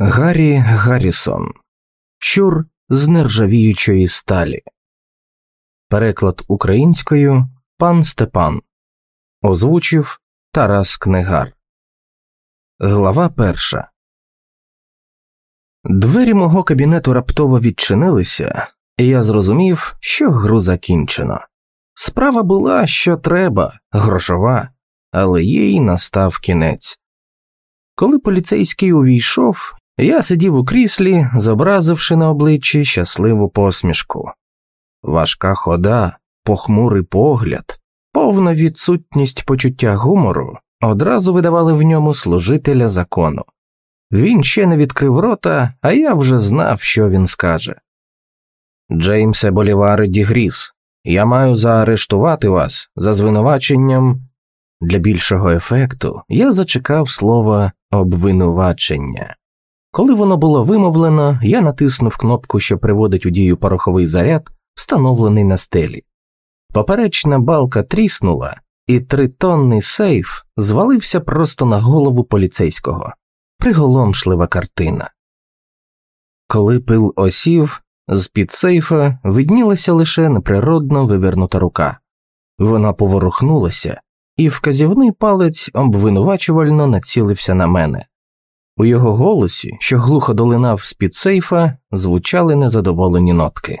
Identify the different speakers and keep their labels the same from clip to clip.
Speaker 1: Гаррі Гаррісон Щур з нержавіючої сталі. Переклад українською Пан Степан. Озвучив Тарас Книгар. Глава перша. Двері мого кабінету раптово відчинилися, і я зрозумів, що гру закінчено. Справа була, що треба, грошова, але їй настав кінець. Коли поліцейський увійшов, я сидів у кріслі, зобразивши на обличчі щасливу посмішку. Важка хода, похмурий погляд, повна відсутність почуття гумору одразу видавали в ньому служителя закону. Він ще не відкрив рота, а я вже знав, що він скаже. Джеймсе Боліваре Дігріс, я маю заарештувати вас за звинуваченням. Для більшого ефекту я зачекав слова обвинувачення. Коли воно було вимовлено, я натиснув кнопку, що приводить у дію пороховий заряд, встановлений на стелі. Поперечна балка тріснула, і тритонний сейф звалився просто на голову поліцейського. Приголомшлива картина. Коли пил осів, з під сейфа виднілася лише неприродно вивернута рука. Вона поворухнулася, і вказівний палець обвинувачувально націлився на мене. У його голосі, що глухо долинав з під сейфа, звучали незадоволені нотки.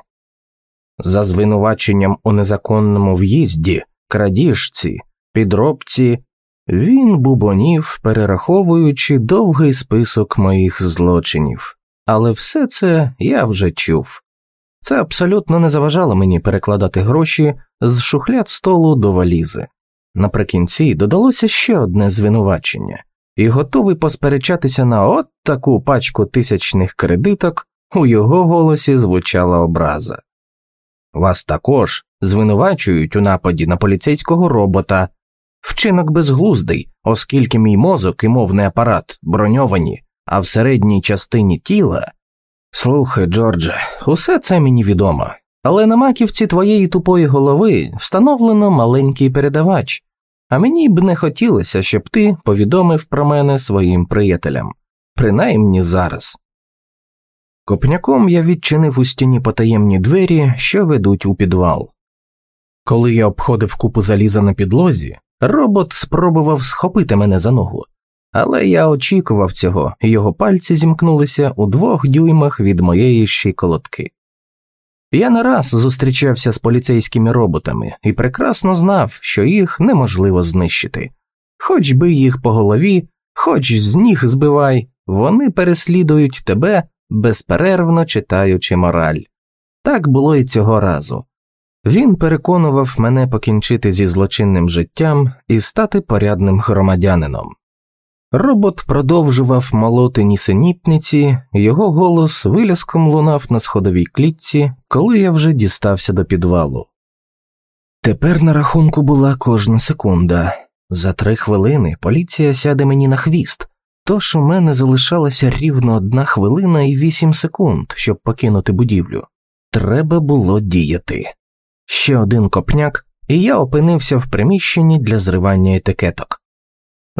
Speaker 1: За звинуваченням у незаконному в'їзді, крадіжці, підробці, він бубонів, перераховуючи довгий список моїх злочинів, але все це я вже чув. Це абсолютно не заважало мені перекладати гроші з шухляд столу до валізи. Наприкінці додалося ще одне звинувачення, і готовий посперечатися на от таку пачку тисячних кредиток, у його голосі звучала образа. Вас також звинувачують у нападі на поліцейського робота, вчинок безглуздий, оскільки мій мозок і мовний апарат броньовані, а в середній частині тіла. Слухай, Джордже, усе це мені відомо, але на маківці твоєї тупої голови встановлено маленький передавач, а мені б не хотілося, щоб ти повідомив про мене своїм приятелям, принаймні зараз. Копняком я відчинив у стіні потаємні двері, що ведуть у підвал. Коли я обходив купу заліза на підлозі, робот спробував схопити мене за ногу, але я очікував цього, його пальці зімкнулися у двох дюймах від моєї щиколотки. Я не раз зустрічався з поліцейськими роботами і прекрасно знав, що їх неможливо знищити. Хоч би їх по голові, хоч з ніг збивай, вони переслідують тебе, безперервно читаючи мораль. Так було і цього разу. Він переконував мене покінчити зі злочинним життям і стати порядним громадянином. Робот продовжував молоти нісенітниці, його голос виляском лунав на сходовій клітці, коли я вже дістався до підвалу. Тепер на рахунку була кожна секунда. За три хвилини поліція сяде мені на хвіст, тож у мене залишалася рівно одна хвилина і вісім секунд, щоб покинути будівлю. Треба було діяти. Ще один копняк, і я опинився в приміщенні для зривання етикеток.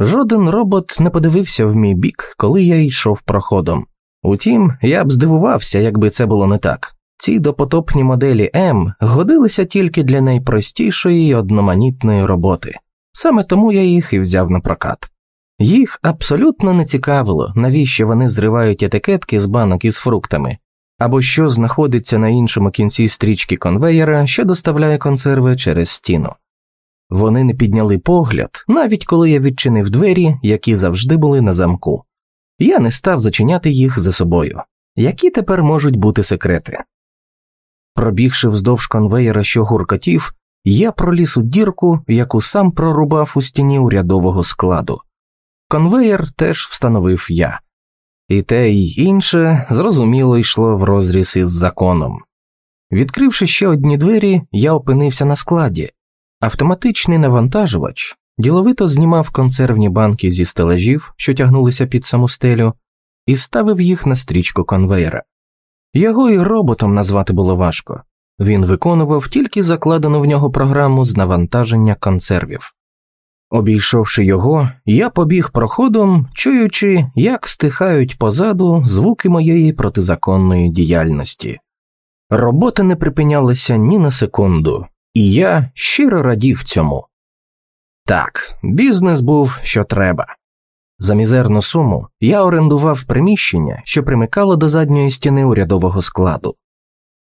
Speaker 1: Жоден робот не подивився в мій бік, коли я йшов проходом. Утім, я б здивувався, якби це було не так. Ці допотопні моделі М годилися тільки для найпростішої й одноманітної роботи, саме тому я їх і взяв на прокат. Їх абсолютно не цікавило, навіщо вони зривають етикетки з банок із фруктами, або що знаходиться на іншому кінці стрічки конвеєра, що доставляє консерви через стіну. Вони не підняли погляд, навіть коли я відчинив двері, які завжди були на замку. Я не став зачиняти їх за собою. Які тепер можуть бути секрети? Пробігши вздовж конвеєра, що гуркотів, я проліз у дірку, яку сам прорубав у стіні урядового складу. Конвеєр теж встановив я, і те й інше зрозуміло йшло в розріз із законом. Відкривши ще одні двері, я опинився на складі. Автоматичний навантажувач діловито знімав консервні банки зі стелажів, що тягнулися під саму стелю, і ставив їх на стрічку конвейера. Його і роботом назвати було важко він виконував тільки закладену в нього програму з навантаження консервів. Обійшовши його, я побіг проходом, чуючи, як стихають позаду звуки моєї протизаконної діяльності. Робота не припинялася ні на секунду, і я щиро радів цьому. Так, бізнес був що треба. За мізерну суму я орендував приміщення, що примикало до задньої стіни урядового складу.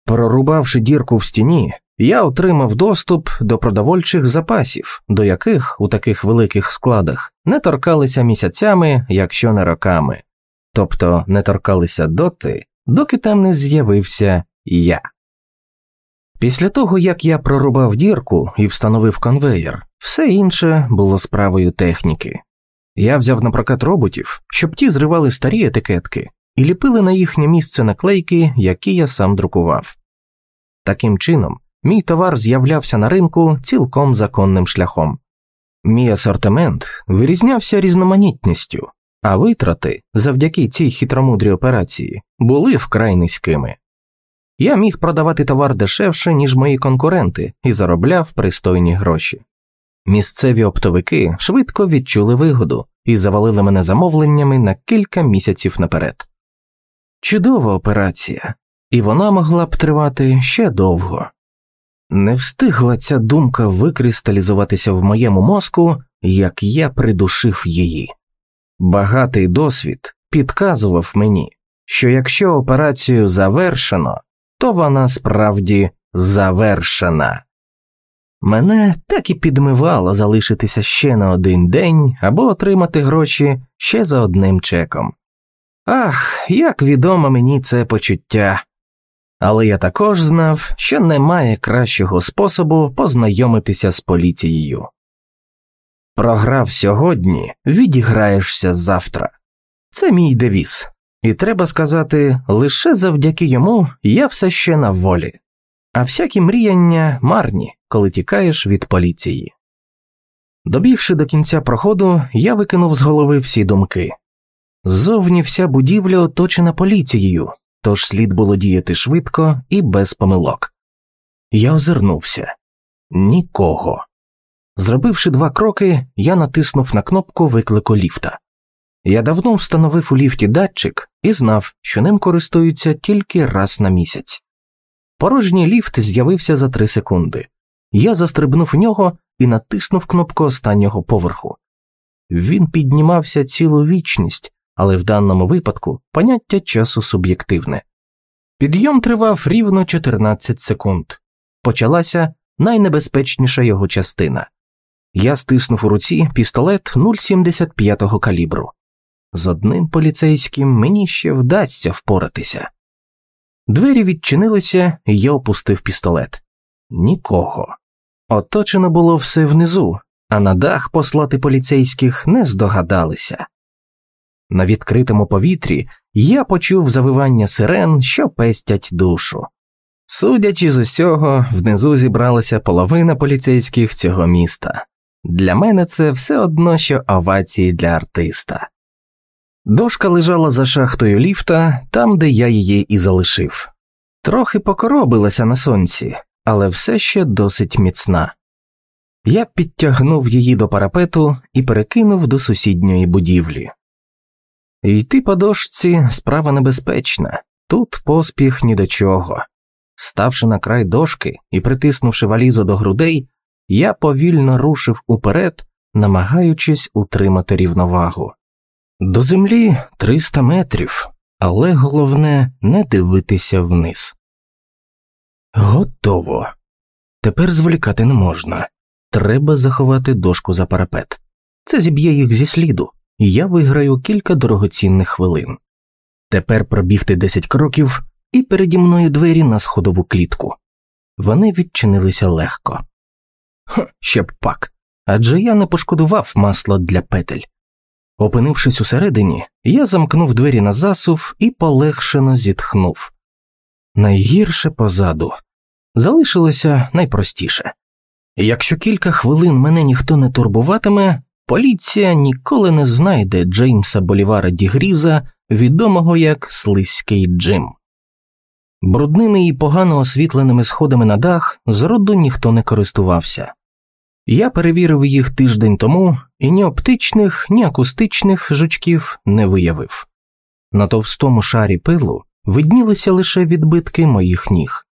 Speaker 1: Прорубавши дірку в стіні, я отримав доступ до продовольчих запасів, до яких у таких великих складах не торкалися місяцями, якщо не роками, тобто не торкалися доти, доки там не з'явився я. Після того, як я прорубав дірку і встановив конвеєр, все інше було справою техніки. Я взяв на прокат роботів, щоб ті зривали старі етикетки і ліпили на їхнє місце наклейки, які я сам друкував. Таким чином, мій товар з'являвся на ринку цілком законним шляхом. Мій асортимент вирізнявся різноманітністю, а витрати завдяки цій хитромудрій операції були вкрай низькими. Я міг продавати товар дешевше, ніж мої конкуренти, і заробляв пристойні гроші. Місцеві оптовики швидко відчули вигоду і завалили мене замовленнями на кілька місяців наперед. Чудова операція, і вона могла б тривати ще довго. Не встигла ця думка викристалізуватися в моєму мозку, як я придушив її. Багатий досвід підказував мені, що якщо операцію завершено, то вона справді завершена. Мене так і підмивало залишитися ще на один день або отримати гроші ще за одним чеком. Ах, як відомо мені це почуття. Але я також знав, що немає кращого способу познайомитися з поліцією. Програв сьогодні, відіграєшся завтра. Це мій девіз, і треба сказати, лише завдяки йому я все ще на волі, а всякі мріяння марні, коли тікаєш від поліції. Добігши до кінця проходу, я викинув з голови всі думки. Ззовні вся будівля оточена поліцією, тож слід було діяти швидко і без помилок. Я озирнувся нікого. Зробивши два кроки, я натиснув на кнопку виклику ліфта. Я давно встановив у ліфті датчик і знав, що ним користуються тільки раз на місяць. Порожній ліфт з'явився за три секунди. Я застрибнув в нього і натиснув кнопку останнього поверху. Він піднімався цілу вічність, але в даному випадку поняття часу суб'єктивне. Підйом тривав рівно 14 секунд. Почалася найнебезпечніша його частина. Я стиснув у руці пістолет 0,75 калібру. З одним поліцейським мені ще вдасться впоратися. Двері відчинилися, і я опустив пістолет. Нікого. Оточено було все внизу, а на дах послати поліцейських не здогадалися. На відкритому повітрі я почув завивання сирен, що пестять душу. Судячи з усього, внизу зібралася половина поліцейських цього міста. Для мене це все одно, що овації для артиста. Дошка лежала за шахтою ліфта, там, де я її і залишив. Трохи покоробилася на сонці, але все ще досить міцна. Я підтягнув її до парапету і перекинув до сусідньої будівлі. Йти по дошці справа небезпечна, тут поспіх ні до чого. Ставши на край дошки і притиснувши валізу до грудей, я повільно рушив уперед, намагаючись утримати рівновагу. До землі 300 метрів, але головне не дивитися вниз. Готово. Тепер зволікати не можна. Треба заховати дошку за парапет. Це зіб'є їх зі сліду, і я виграю кілька дорогоцінних хвилин. Тепер пробігти 10 кроків, і переді мною двері на сходову клітку. Вони відчинилися легко. Ха, ще б пак. Адже я не пошкодував масла для петель. Опинившись усередині, я замкнув двері на засув і полегшено зітхнув. Найгірше позаду залишилося найпростіше. Якщо кілька хвилин мене ніхто не турбуватиме, поліція ніколи не знайде Джеймса Болівара Дігріза, відомого як Слизький Джим. Брудними і погано освітленими сходами на дах зроду ніхто не користувався. Я перевірив їх тиждень тому і ні оптичних, ні акустичних жучків не виявив. На товстому шарі пилу виднілися лише відбитки моїх ніг.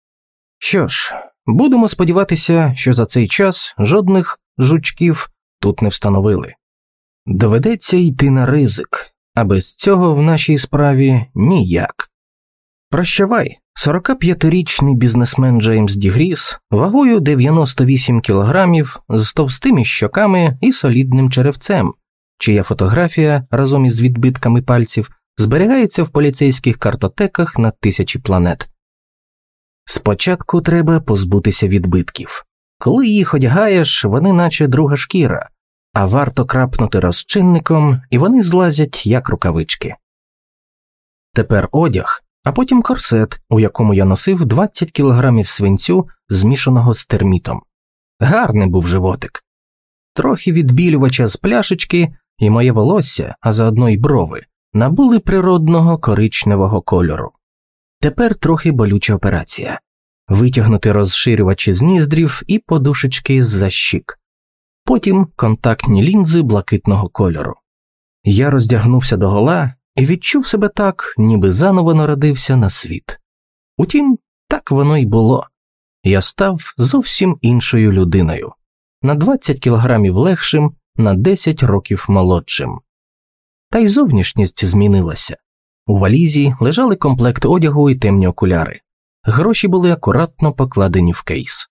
Speaker 1: Що ж, будемо сподіватися, що за цей час жодних жучків тут не встановили. Доведеться йти на ризик, а без цього в нашій справі ніяк. Прощавай, 45-річний бізнесмен Джеймс Дігріс вагою 98 кілограмів з товстими щоками і солідним черевцем, чия фотографія разом із відбитками пальців зберігається в поліцейських картотеках на тисячі планет. Спочатку треба позбутися відбитків. Коли їх одягаєш, вони наче друга шкіра, а варто крапнути розчинником, і вони злазять як рукавички. Тепер одяг, а потім корсет, у якому я носив 20 кілограмів свинцю, змішаного з термітом. Гарний був животик, трохи відбілювача з пляшечки, і моє волосся, а заодно й брови, набули природного коричневого кольору. Тепер трохи болюча операція витягнути розширювачі з ніздрів і подушечки з за щік, потім контактні лінзи блакитного кольору. Я роздягнувся до гола і відчув себе так, ніби заново народився на світ. Утім, так воно й було. Я став зовсім іншою людиною на 20 кілограмів легшим, на 10 років молодшим. Та й зовнішність змінилася. У валізі лежали комплект одягу і темні окуляри. Гроші були акуратно покладені в кейс.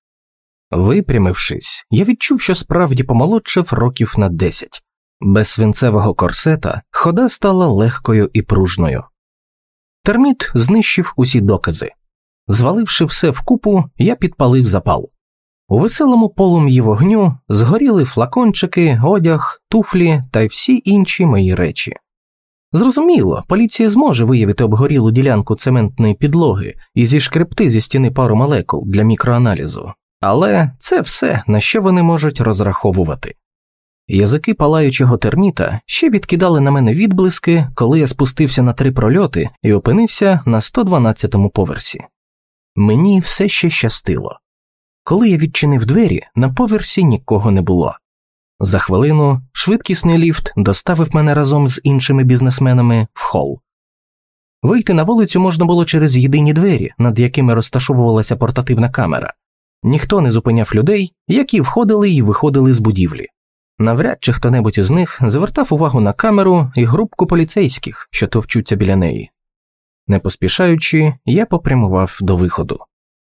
Speaker 1: Випрямившись, я відчув, що справді помолодшав років на 10. Без свинцевого корсета хода стала легкою і пружною. Терміт знищив усі докази. Зваливши все вкупу, я підпалив запал. У веселому полум'ї вогню згоріли флакончики, одяг, туфлі та всі інші мої речі. Зрозуміло, поліція зможе виявити обгорілу ділянку цементної підлоги і зішкребти зі стіни пару молекул для мікроаналізу, але це все, на що вони можуть розраховувати. Язики палаючого терміта ще відкидали на мене відблиски, коли я спустився на три прольоти і опинився на 112-му поверсі. Мені все ще щастило. Коли я відчинив двері, на поверсі нікого не було. За хвилину швидкісний ліфт доставив мене разом з іншими бізнесменами в хол. Вийти на вулицю можна було через єдині двері, над якими розташовувалася портативна камера. Ніхто не зупиняв людей, які входили і виходили з будівлі. Навряд чи хто небудь із них звертав увагу на камеру і групку поліцейських, що товчуться біля неї. Не поспішаючи, я попрямував до виходу.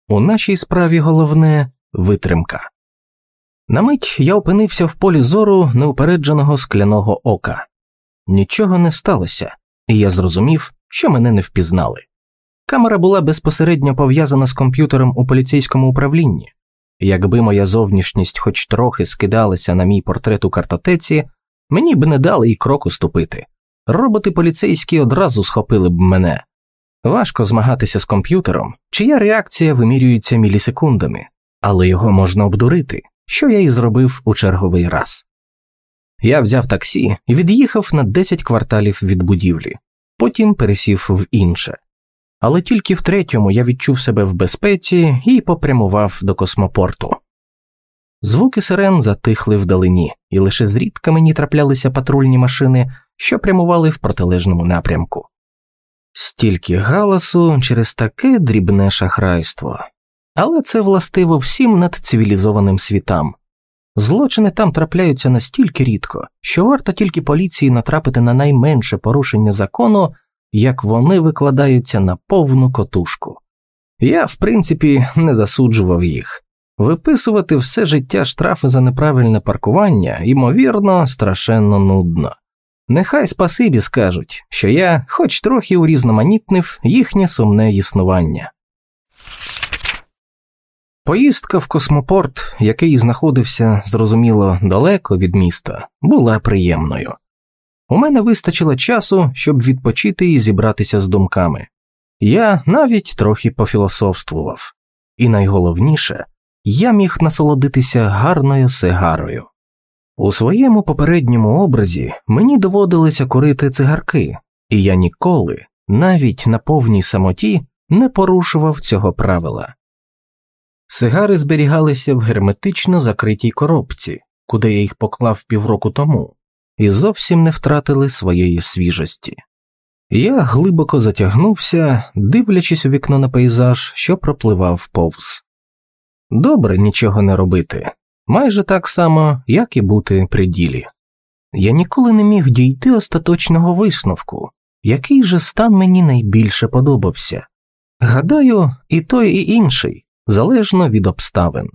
Speaker 1: У нашій справі головне витримка. На мить я опинився в полі зору неупередженого скляного ока. Нічого не сталося, і я зрозумів, що мене не впізнали. Камера була безпосередньо пов'язана з комп'ютером у поліцейському управлінні. Якби моя зовнішність хоч трохи скидалася на мій портрет у картотеці, мені б не дали й кроку ступити. Роботи поліцейські одразу схопили б мене. Важко змагатися з комп'ютером, чия реакція вимірюється мілісекундами, але його можна обдурити що я і зробив у черговий раз. Я взяв таксі і від'їхав на 10 кварталів від будівлі, потім пересів в інше. Але тільки в третьому я відчув себе в безпеці і попрямував до космопорту. Звуки сирен затихли вдалині, і лише зрідка мені траплялися патрульні машини, що прямували в протилежному напрямку. Стільки галасу через таке дрібне шахрайство але це властиво всім надцивілізованим світам. Злочини там трапляються настільки рідко, що варто тільки поліції натрапити на найменше порушення закону, як вони викладаються на повну котушку. Я, в принципі, не засуджував їх. Виписувати все життя штрафи за неправильне паркування, ймовірно, страшенно нудно. Нехай спасибі скажуть, що я, хоч трохи урізноманітнив їхнє сумне існування. Поїздка в космопорт, який знаходився зрозуміло далеко від міста, була приємною. У мене вистачило часу, щоб відпочити і зібратися з думками. Я навіть трохи пофілософствував, і найголовніше, я міг насолодитися гарною сигарою. У своєму попередньому образі мені доводилося курити цигарки, і я ніколи, навіть на повній самоті, не порушував цього правила. Сигари зберігалися в герметично закритій коробці, куди я їх поклав півроку тому, і зовсім не втратили своєї свіжості. Я глибоко затягнувся, дивлячись у вікно на пейзаж, що пропливав повз. Добре нічого не робити, майже так само, як і бути при ділі. Я ніколи не міг дійти остаточного висновку, який же стан мені найбільше подобався. Гадаю, і той, і інший, залежно від обставин.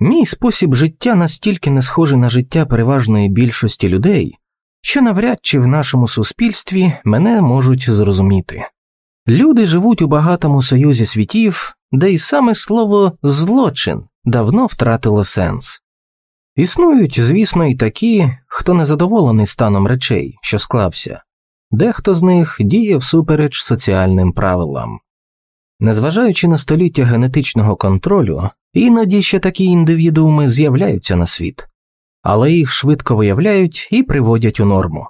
Speaker 1: Мій спосіб життя настільки не схожий на життя переважної більшості людей, що навряд чи в нашому суспільстві мене можуть зрозуміти. Люди живуть у багатому союзі світів, де й саме слово злочин давно втратило сенс. Існують, звісно, і такі, хто незадоволений станом речей, що склався, дехто з них діє всупереч соціальним правилам. Незважаючи на століття генетичного контролю, іноді ще такі індивідууми з'являються на світ, але їх швидко виявляють і приводять у норму.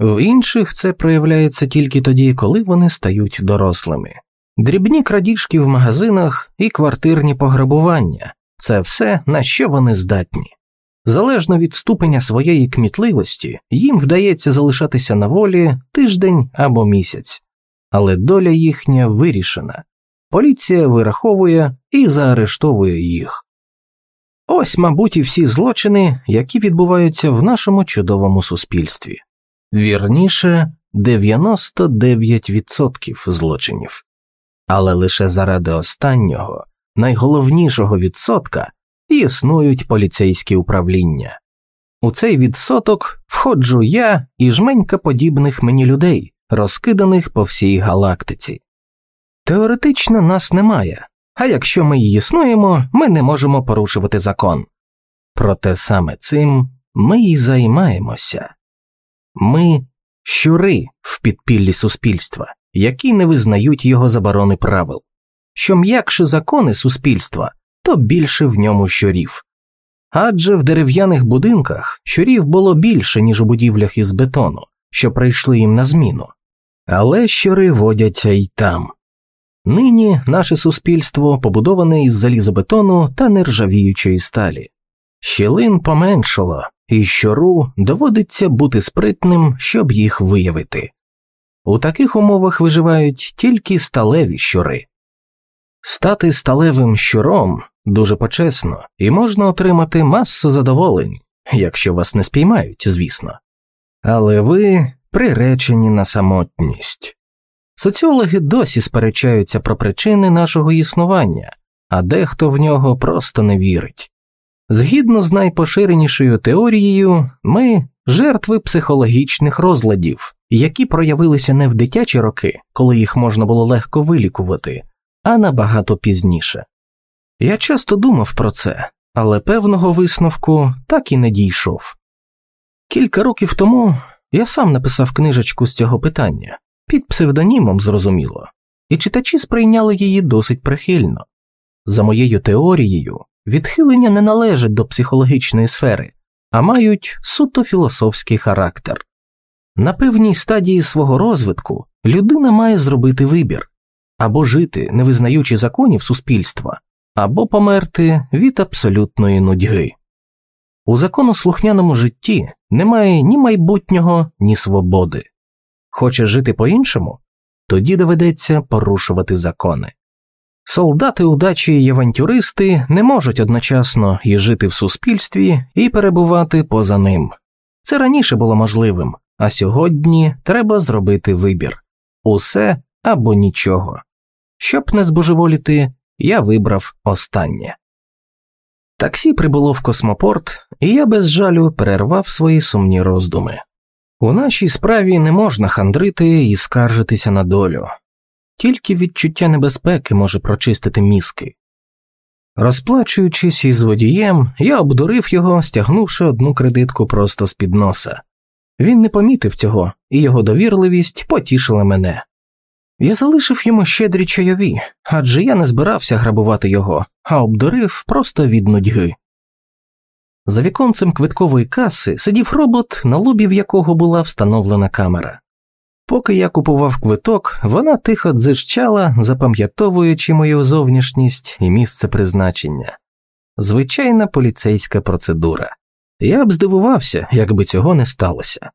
Speaker 1: В інших це проявляється тільки тоді, коли вони стають дорослими. Дрібні крадіжки в магазинах і квартирні пограбування це все, на що вони здатні. Залежно від ступеня своєї кмітливості, їм вдається залишатися на волі тиждень або місяць, але доля їхня вирішена, поліція вираховує і заарештовує їх. Ось, мабуть, і всі злочини, які відбуваються в нашому чудовому суспільстві, вірніше 99% злочинів, але лише заради останнього, найголовнішого відсотка існують поліцейські управління. У цей відсоток входжу я і жменька подібних мені людей, розкиданих по всій галактиці. Теоретично нас немає, а якщо ми й існуємо, ми не можемо порушувати закон. Проте саме цим ми й займаємося ми щури в підпіллі суспільства, які не визнають його заборони правил. Що м'якше закони суспільства, то більше в ньому щурів. Адже в дерев'яних будинках щурів було більше, ніж у будівлях із бетону, що прийшли їм на зміну, але щури водяться й там. Нині наше суспільство побудоване із залізобетону та нержавіючої сталі. Щілин поменшало, і щору доводиться бути спритним, щоб їх виявити. У таких умовах виживають тільки сталеві щури. Стати сталевим щуром дуже почесно, і можна отримати масу задоволень, якщо вас не спіймають, звісно. Але ви приречені на самотність. Соціологи досі сперечаються про причини нашого існування, а дехто в нього просто не вірить. Згідно з найпоширенішою теорією, ми жертви психологічних розладів, які проявилися не в дитячі роки, коли їх можна було легко вилікувати, а набагато пізніше. Я часто думав про це, але певного висновку так і не дійшов. Кілька років тому я сам написав книжечку з цього питання під псевдонімом, зрозуміло, і читачі сприйняли її досить прихильно. За моєю теорією, відхилення не належать до психологічної сфери, а мають суто філософський характер. На певній стадії свого розвитку людина має зробити вибір або жити, не визнаючи законів суспільства, або померти від абсолютної нудьги. У законослухняному житті немає ні майбутнього, ні свободи. Хоче жити по іншому, тоді доведеться порушувати закони. Солдати удачі й авантюристи не можуть одночасно і жити в суспільстві і перебувати поза ним. Це раніше було можливим, а сьогодні треба зробити вибір усе або нічого. Щоб не збожеволіти, я вибрав останнє. Таксі прибуло в космопорт, і я без жалю перервав свої сумні роздуми. У нашій справі не можна хандрити і скаржитися на долю, тільки відчуття небезпеки може прочистити мізки. Розплачуючись із водієм, я обдурив його, стягнувши одну кредитку просто з під носа. Він не помітив цього, і його довірливість потішила мене. Я залишив йому щедрі чайові, адже я не збирався грабувати його, а обдурив просто від нудьги. За віконцем квиткової каси сидів робот, на лобі в якого була встановлена камера. Поки я купував квиток, вона тихо дзижчала, запам'ятовуючи мою зовнішність і місце призначення. звичайна поліцейська процедура. Я б здивувався, якби цього не сталося.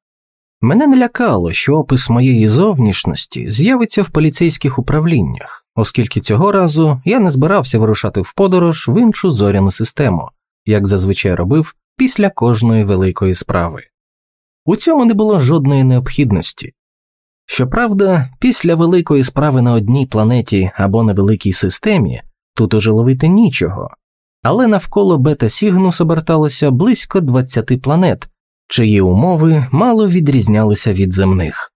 Speaker 1: Мене не лякало, що опис моєї зовнішності з'явиться в поліцейських управліннях, оскільки цього разу я не збирався вирушати в подорож в іншу зоряну систему, як зазвичай робив після кожної великої справи. У цьому не було жодної необхідності. Щоправда, після великої справи на одній планеті або на великій системі тут уже ловити нічого, але навколо бета Сігнус оберталося близько 20 планет, чиї умови мало відрізнялися від земних.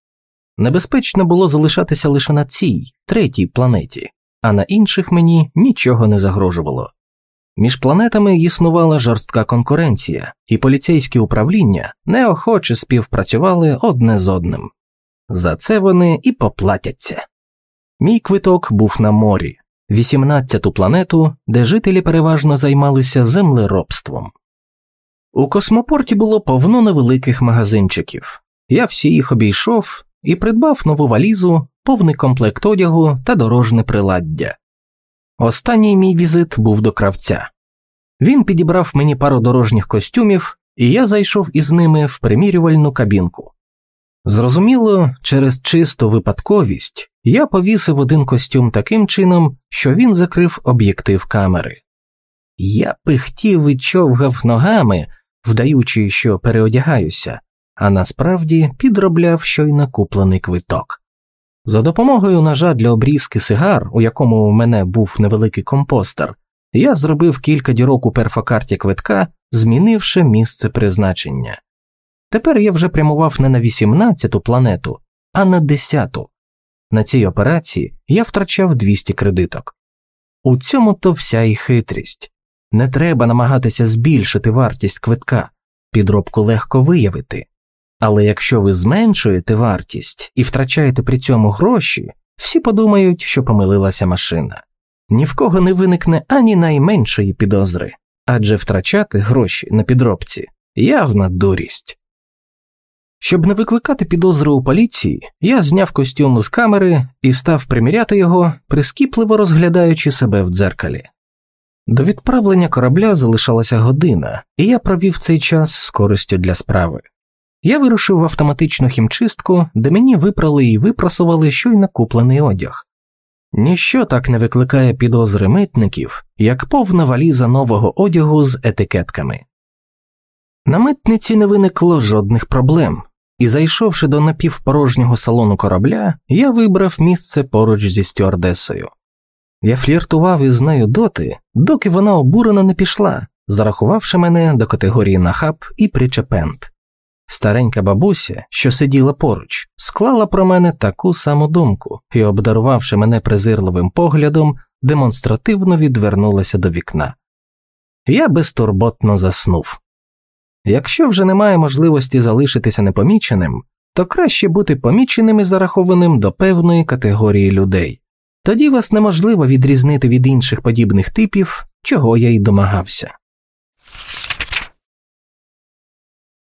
Speaker 1: Небезпечно було залишатися лише на цій, третій планеті, а на інших мені нічого не загрожувало. Між планетами існувала жорстка конкуренція, і поліцейські управління неохоче співпрацювали одне з одним. За це вони і поплатяться. Мій квиток був на морі, 18-ту планету, де жителі переважно займалися землеробством. У космопорті було повно невеликих магазинчиків. Я всі їх обійшов і придбав нову валізу, повний комплект одягу та дорожне приладдя. Останній мій візит був до кравця. Він підібрав мені пару дорожніх костюмів, і я зайшов із ними в примірювальну кабінку. Зрозуміло, через чисту випадковість я повісив один костюм таким чином, що він закрив об'єктив камери. Я пихтів і човгав ногами, вдаючи, що переодягаюся, а насправді підробляв щойно куплений квиток. За допомогою ножа для обрізки сигар, у якому у мене був невеликий компостер, я зробив кілька дірок у перфокарті квитка, змінивши місце призначення. Тепер я вже прямував не на 18-ту планету, а на 10-ту. На цій операції я втрачав 200 кредиток. У цьому то вся і хитрість. Не треба намагатися збільшити вартість квитка, підробку легко виявити. Але якщо ви зменшуєте вартість і втрачаєте при цьому гроші, всі подумають, що помилилася машина. Ні в кого не виникне ані найменшої підозри, адже втрачати гроші на підробці явна дурість. Щоб не викликати підозри у поліції, я зняв костюм з камери і став приміряти його, прискіпливо розглядаючи себе в дзеркалі. До відправлення корабля залишалася година, і я провів цей час з користю для справи. Я вирушив в автоматичну хімчистку, де мені випрали і випросували щойно куплений одяг. Ніщо так не викликає підозри митників, як повна валіза нового одягу з етикетками. На митниці не виникло жодних проблем, і, зайшовши до напівпорожнього салону корабля, я вибрав місце поруч зі стюардесою. Я фліртував із нею доти, доки вона обурено не пішла, зарахувавши мене до категорії нахаб і причепент. Старенька бабуся, що сиділа поруч, склала про мене таку саму думку і, обдарувавши мене презирливим поглядом, демонстративно відвернулася до вікна. Я безтурботно заснув. Якщо вже немає можливості залишитися непоміченим, то краще бути поміченим і зарахованим до певної категорії людей. Тоді вас неможливо відрізнити від інших подібних типів, чого я й домагався.